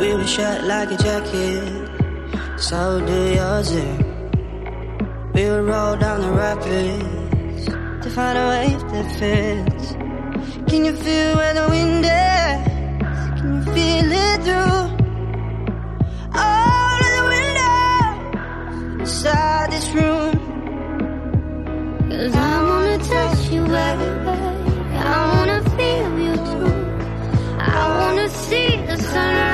We were shot like a jacket, so do yours. eh? We would roll down the rapids to find a wave that fits. Can you feel where the wind is? Can you feel it through all of the windows inside this room? Cause I wanna touch you, baby. I wanna feel you too. I wanna see the sunrise